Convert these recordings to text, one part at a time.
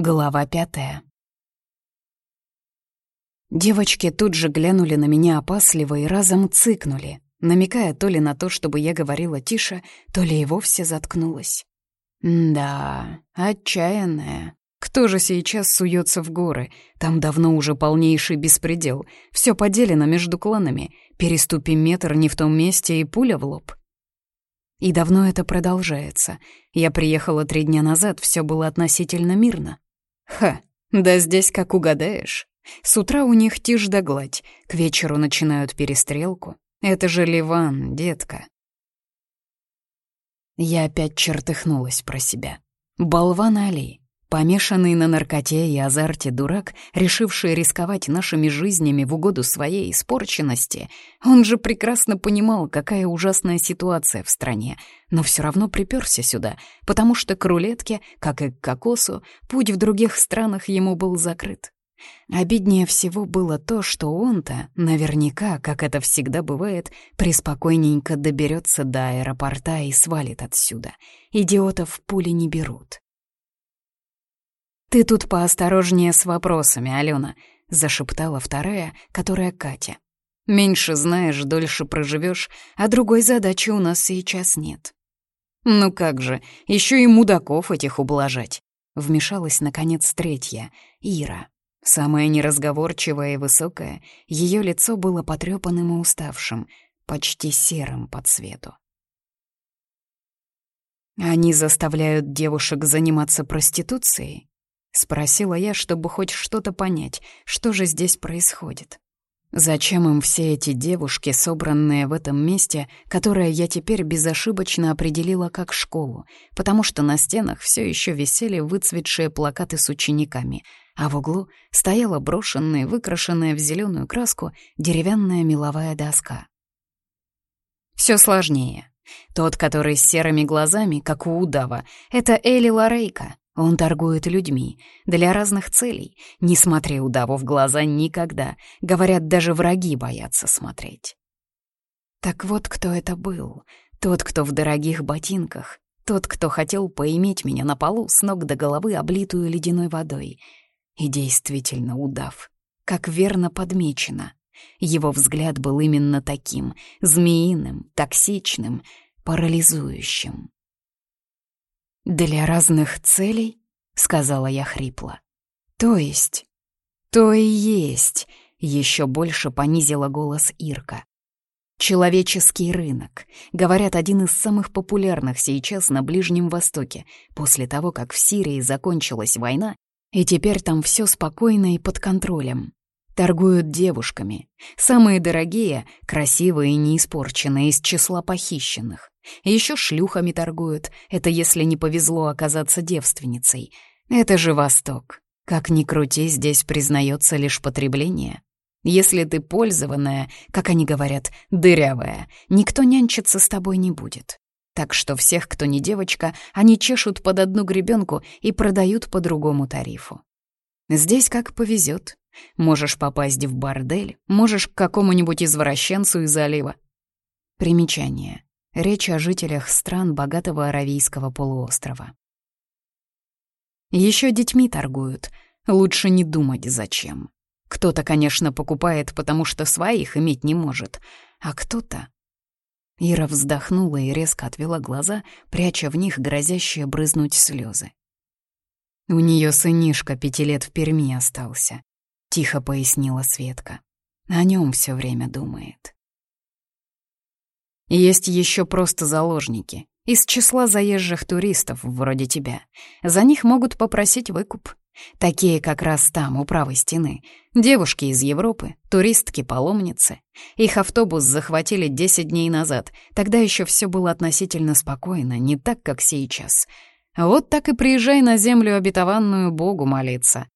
Глава пятая. Девочки тут же глянули на меня опасливо и разом цыкнули, намекая то ли на то, чтобы я говорила тише, то ли и вовсе заткнулась. да, отчаянная. Кто же сейчас суется в горы? Там давно уже полнейший беспредел. Все поделено между кланами. Переступи метр не в том месте и пуля в лоб. И давно это продолжается. Я приехала три дня назад, все было относительно мирно. Ха, да здесь как угадаешь. С утра у них тишь да гладь, к вечеру начинают перестрелку. Это же Ливан, детка. Я опять чертыхнулась про себя. Болван Али. Помешанный на наркоте и азарте дурак, решивший рисковать нашими жизнями в угоду своей испорченности, он же прекрасно понимал, какая ужасная ситуация в стране, но все равно приперся сюда, потому что к рулетке, как и к кокосу, путь в других странах ему был закрыт. Обиднее всего было то, что он-то, наверняка, как это всегда бывает, преспокойненько доберется до аэропорта и свалит отсюда. Идиотов пули не берут. «Ты тут поосторожнее с вопросами, Алена», — зашептала вторая, которая Катя. «Меньше знаешь, дольше проживешь, а другой задачи у нас сейчас нет». «Ну как же, еще и мудаков этих ублажать», — вмешалась, наконец, третья, Ира. Самая неразговорчивая и высокая, ее лицо было потрепанным и уставшим, почти серым по цвету. «Они заставляют девушек заниматься проституцией?» — спросила я, чтобы хоть что-то понять, что же здесь происходит. Зачем им все эти девушки, собранные в этом месте, которое я теперь безошибочно определила как школу, потому что на стенах все еще висели выцветшие плакаты с учениками, а в углу стояла брошенная, выкрашенная в зеленую краску деревянная меловая доска. Все сложнее. Тот, который с серыми глазами, как у удава, это Эли Ларейка, он торгует людьми для разных целей. Не смотри удаву в глаза никогда. Говорят, даже враги боятся смотреть. Так вот, кто это был. Тот, кто в дорогих ботинках. Тот, кто хотел поиметь меня на полу с ног до головы, облитую ледяной водой. И действительно удав. Как верно подмечено. Его взгляд был именно таким, змеиным, токсичным, парализующим. «Для разных целей?» — сказала я хрипло. «То есть?» «То и есть!» — еще больше понизила голос Ирка. Человеческий рынок. Говорят, один из самых популярных сейчас на Ближнем Востоке, после того, как в Сирии закончилась война, и теперь там все спокойно и под контролем. Торгуют девушками. Самые дорогие, красивые и неиспорченные из числа похищенных. Еще шлюхами торгуют, это если не повезло оказаться девственницей. Это же Восток. Как ни крути, здесь признается лишь потребление. Если ты пользованная, как они говорят, дырявая, никто нянчиться с тобой не будет. Так что всех, кто не девочка, они чешут под одну гребенку и продают по другому тарифу. Здесь как повезет. Можешь попасть в бордель, можешь к какому-нибудь извращенцу из залива. Примечание. Речь о жителях стран богатого Аравийского полуострова. Еще детьми торгуют. Лучше не думать, зачем. Кто-то, конечно, покупает, потому что своих иметь не может, а кто-то... Ира вздохнула и резко отвела глаза, пряча в них грозящие брызнуть слезы. У нее сынишка пяти лет в Перми остался. — тихо пояснила Светка. О нем все время думает. Есть еще просто заложники. Из числа заезжих туристов, вроде тебя. За них могут попросить выкуп. Такие как раз там, у правой стены. Девушки из Европы, туристки-паломницы. Их автобус захватили 10 дней назад. Тогда еще все было относительно спокойно, не так, как сейчас. Вот так и приезжай на землю обетованную Богу молиться.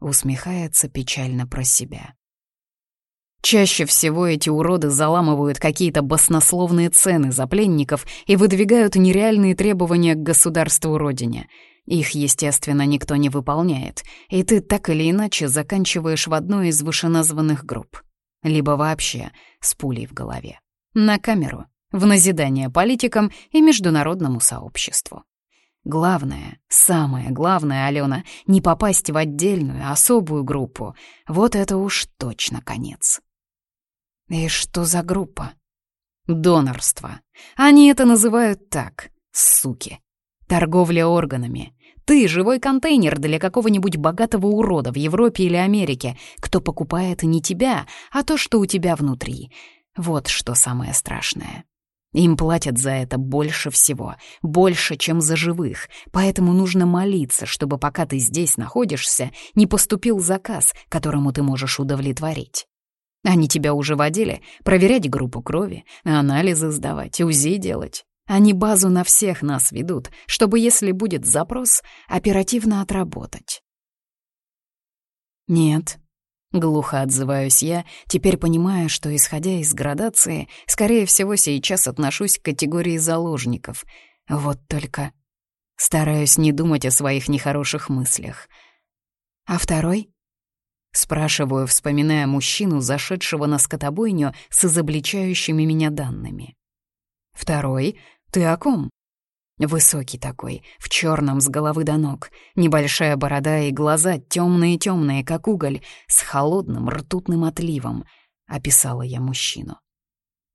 Усмехается печально про себя. Чаще всего эти уроды заламывают какие-то баснословные цены за пленников и выдвигают нереальные требования к государству-родине. Их, естественно, никто не выполняет, и ты так или иначе заканчиваешь в одной из вышеназванных групп. Либо вообще с пулей в голове. На камеру, в назидание политикам и международному сообществу. Главное, самое главное, Алена, не попасть в отдельную, особую группу. Вот это уж точно конец. И что за группа? Донорство. Они это называют так, суки. Торговля органами. Ты — живой контейнер для какого-нибудь богатого урода в Европе или Америке, кто покупает не тебя, а то, что у тебя внутри. Вот что самое страшное. Им платят за это больше всего, больше, чем за живых, поэтому нужно молиться, чтобы пока ты здесь находишься, не поступил заказ, которому ты можешь удовлетворить. Они тебя уже водили проверять группу крови, анализы сдавать, УЗИ делать. Они базу на всех нас ведут, чтобы, если будет запрос, оперативно отработать. Нет, глухо отзываюсь я, теперь понимая, что, исходя из градации, скорее всего, сейчас отношусь к категории заложников. Вот только стараюсь не думать о своих нехороших мыслях. А второй? Спрашиваю, вспоминая мужчину, зашедшего на скотобойню с изобличающими меня данными. Второй «Ты о ком?» Высокий такой, в черном с головы до ног, небольшая борода и глаза темные-темные, как уголь, с холодным ртутным отливом, описала я мужчину.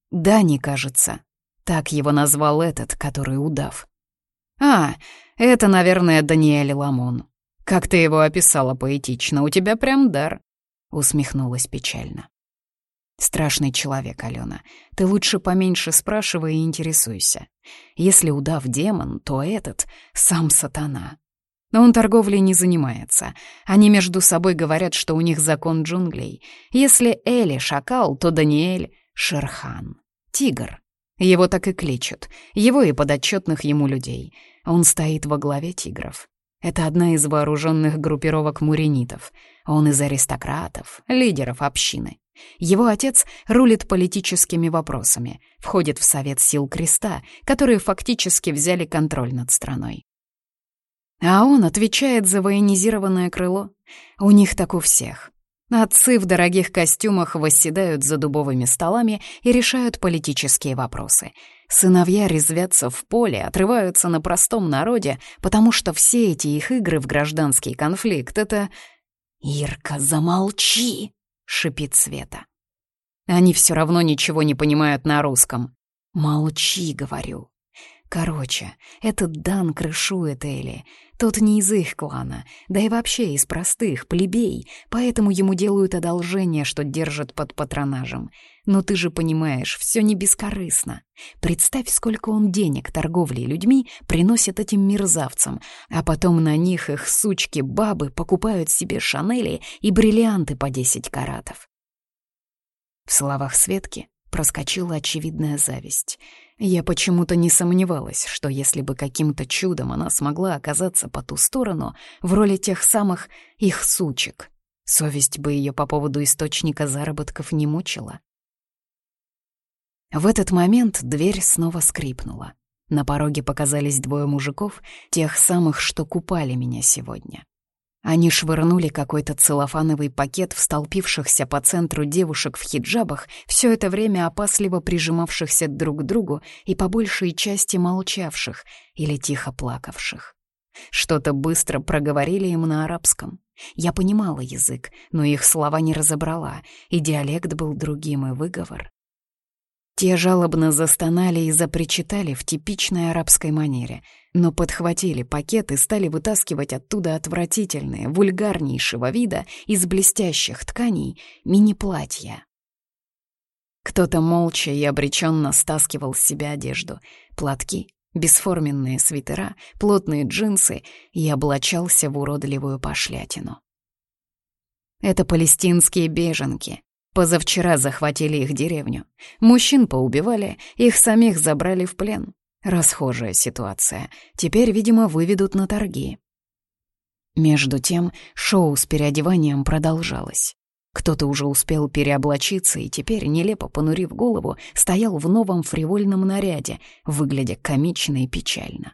Дани, кажется, так его назвал этот, который удав. А, это, наверное, Даниэль Ламон. Как ты его описала поэтично, у тебя прям дар, усмехнулась печально. Страшный человек, Алена. Ты лучше поменьше спрашивай и интересуйся. Если удав демон, то этот — сам сатана. Но он торговлей не занимается. Они между собой говорят, что у них закон джунглей. Если Эли — шакал, то Даниэль — шерхан. Тигр. Его так и кличут. Его и подотчетных ему людей. Он стоит во главе тигров. Это одна из вооруженных группировок муренитов. Он из аристократов, лидеров общины. Его отец рулит политическими вопросами, входит в Совет сил Креста, которые фактически взяли контроль над страной. А он отвечает за военизированное крыло. У них так у всех. Отцы в дорогих костюмах восседают за дубовыми столами и решают политические вопросы. Сыновья резвятся в поле, отрываются на простом народе, потому что все эти их игры в гражданский конфликт — это... «Ирка, замолчи!» — шипит Света. Они все равно ничего не понимают на русском. «Молчи», — говорю. Короче, этот Дан крышует Элли. Тот не из их клана, да и вообще из простых, плебей, поэтому ему делают одолжение, что держат под патронажем. Но ты же понимаешь, все не бескорыстно. Представь, сколько он денег торговлей людьми приносит этим мерзавцам, а потом на них их сучки-бабы покупают себе шанели и бриллианты по 10 каратов. В словах Светки проскочила очевидная зависть. Я почему-то не сомневалась, что если бы каким-то чудом она смогла оказаться по ту сторону, в роли тех самых их сучек, совесть бы ее по поводу источника заработков не мучила. В этот момент дверь снова скрипнула. На пороге показались двое мужиков, тех самых, что купали меня сегодня. Они швырнули какой-то целлофановый пакет в столпившихся по центру девушек в хиджабах, все это время опасливо прижимавшихся друг к другу и по большей части молчавших или тихо плакавших. Что-то быстро проговорили им на арабском. Я понимала язык, но их слова не разобрала, и диалект был другим, и выговор. Те жалобно застонали и запричитали в типичной арабской манере, но подхватили пакет и стали вытаскивать оттуда отвратительные, вульгарнейшего вида из блестящих тканей мини-платья. Кто-то молча и обреченно стаскивал с себя одежду, платки, бесформенные свитера, плотные джинсы и облачался в уродливую пошлятину. Это палестинские беженки, Позавчера захватили их деревню. Мужчин поубивали, их самих забрали в плен. Расхожая ситуация. Теперь, видимо, выведут на торги. Между тем, шоу с переодеванием продолжалось. Кто-то уже успел переоблачиться и теперь, нелепо понурив голову, стоял в новом фривольном наряде, выглядя комично и печально.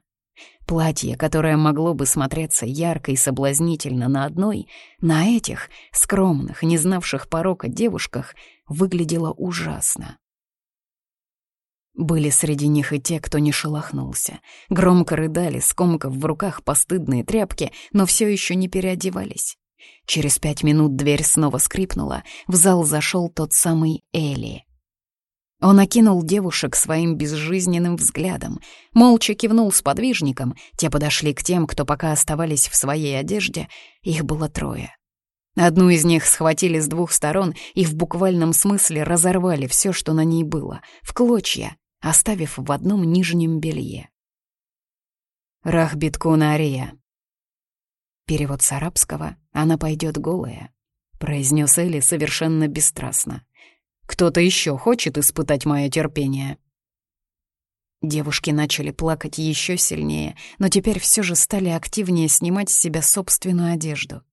Платье, которое могло бы смотреться ярко и соблазнительно на одной, на этих, скромных, не знавших порока девушках, выглядело ужасно. Были среди них и те, кто не шелохнулся. Громко рыдали, скомкав в руках постыдные тряпки, но все еще не переодевались. Через пять минут дверь снова скрипнула, в зал зашел тот самый Эли. Он окинул девушек своим безжизненным взглядом, молча кивнул с подвижником, те подошли к тем, кто пока оставались в своей одежде, их было трое. Одну из них схватили с двух сторон и в буквальном смысле разорвали все, что на ней было, в клочья, оставив в одном нижнем белье. «Рахбиткуна Ария». Перевод с арабского «Она пойдет голая», — произнес Эли совершенно бесстрастно. «Кто-то еще хочет испытать мое терпение?» Девушки начали плакать еще сильнее, но теперь все же стали активнее снимать с себя собственную одежду.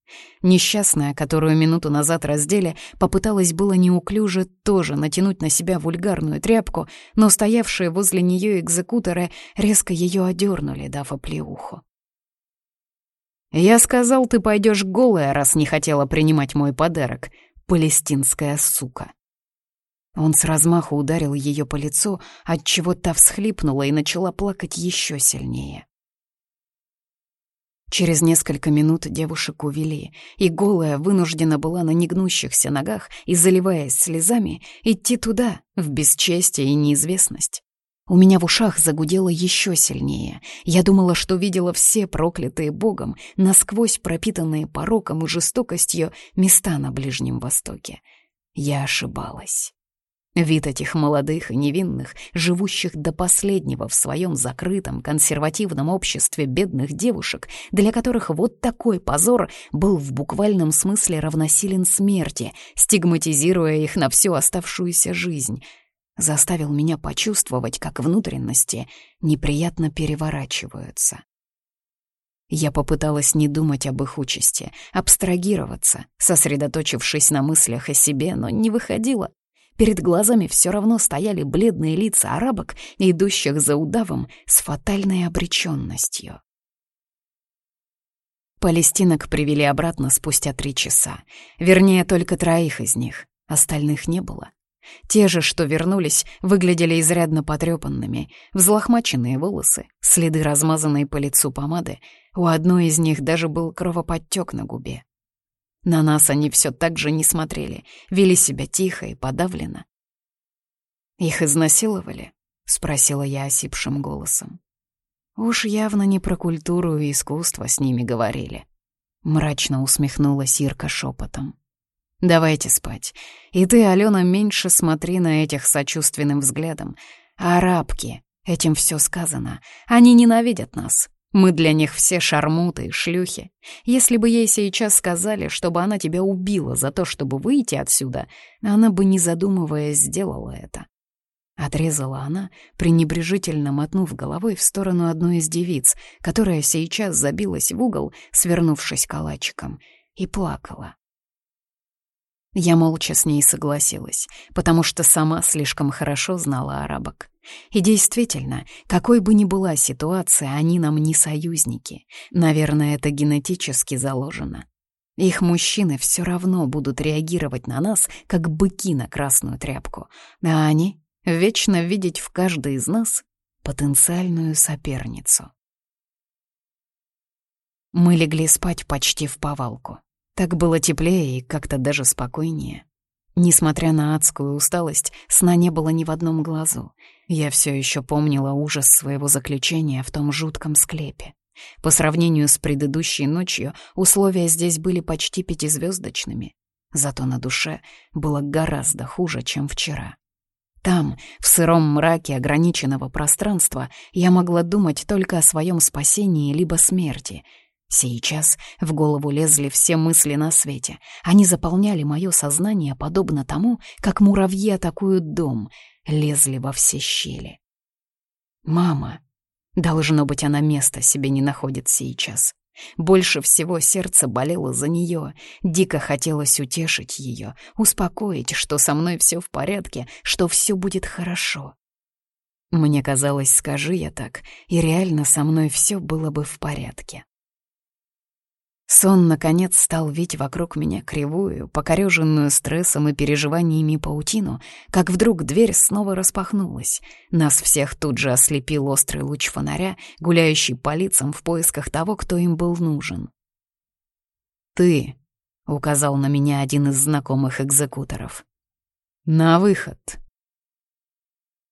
Несчастная, которую минуту назад раздели, попыталась было неуклюже тоже натянуть на себя вульгарную тряпку, но стоявшие возле нее экзекуторы резко ее одернули, дав оплеуху. «Я сказал, ты пойдешь голая, раз не хотела принимать мой подарок, палестинская сука». Он с размаху ударил ее по лицу, отчего та всхлипнула и начала плакать еще сильнее. Через несколько минут девушек увели, и голая вынуждена была на негнущихся ногах и, заливаясь слезами, идти туда, в бесчестие и неизвестность. У меня в ушах загудело еще сильнее. Я думала, что видела все проклятые Богом, насквозь пропитанные пороком и жестокостью места на Ближнем Востоке. Я ошибалась. Вид этих молодых невинных, живущих до последнего в своем закрытом консервативном обществе бедных девушек, для которых вот такой позор был в буквальном смысле равносилен смерти, стигматизируя их на всю оставшуюся жизнь, заставил меня почувствовать, как внутренности неприятно переворачиваются. Я попыталась не думать об их участи, абстрагироваться, сосредоточившись на мыслях о себе, но не выходило. Перед глазами все равно стояли бледные лица арабок, идущих за удавом с фатальной обреченностью. Палестинок привели обратно спустя три часа. Вернее, только троих из них. Остальных не было. Те же, что вернулись, выглядели изрядно потрепанными. Взлохмаченные волосы, следы размазанной по лицу помады. У одной из них даже был кровоподтек на губе. На нас они все так же не смотрели, вели себя тихо и подавленно. «Их изнасиловали?» — спросила я осипшим голосом. Уж явно не про культуру и искусство с ними говорили. Мрачно усмехнулась Ирка шепотом. «Давайте спать. И ты, Алена, меньше смотри на этих сочувственным взглядом. арабки, этим все сказано. Они ненавидят нас. Мы для них все шармуты и шлюхи. Если бы ей сейчас сказали, чтобы она тебя убила за то, чтобы выйти отсюда, она бы, не задумываясь, сделала это. Отрезала она, пренебрежительно мотнув головой в сторону одной из девиц, которая сейчас забилась в угол, свернувшись калачиком, и плакала. Я молча с ней согласилась, потому что сама слишком хорошо знала арабок. И действительно, какой бы ни была ситуация, они нам не союзники. Наверное, это генетически заложено. Их мужчины все равно будут реагировать на нас, как быки на красную тряпку, а они вечно видеть в каждой из нас потенциальную соперницу. Мы легли спать почти в повалку. Так было теплее и как-то даже спокойнее. Несмотря на адскую усталость, сна не было ни в одном глазу. Я все еще помнила ужас своего заключения в том жутком склепе. По сравнению с предыдущей ночью условия здесь были почти пятизвездочными. Зато на душе было гораздо хуже, чем вчера. Там, в сыром мраке ограниченного пространства, я могла думать только о своем спасении либо смерти — Сейчас в голову лезли все мысли на свете. Они заполняли мое сознание подобно тому, как муравьи атакуют дом, лезли во все щели. Мама. Должно быть, она места себе не находит сейчас. Больше всего сердце болело за нее. Дико хотелось утешить ее, успокоить, что со мной все в порядке, что все будет хорошо. Мне казалось, скажи я так, и реально со мной все было бы в порядке. Сон, наконец, стал вить вокруг меня кривую, покореженную стрессом и переживаниями паутину, как вдруг дверь снова распахнулась. Нас всех тут же ослепил острый луч фонаря, гуляющий по лицам в поисках того, кто им был нужен. «Ты», — указал на меня один из знакомых экзекуторов. «На выход!»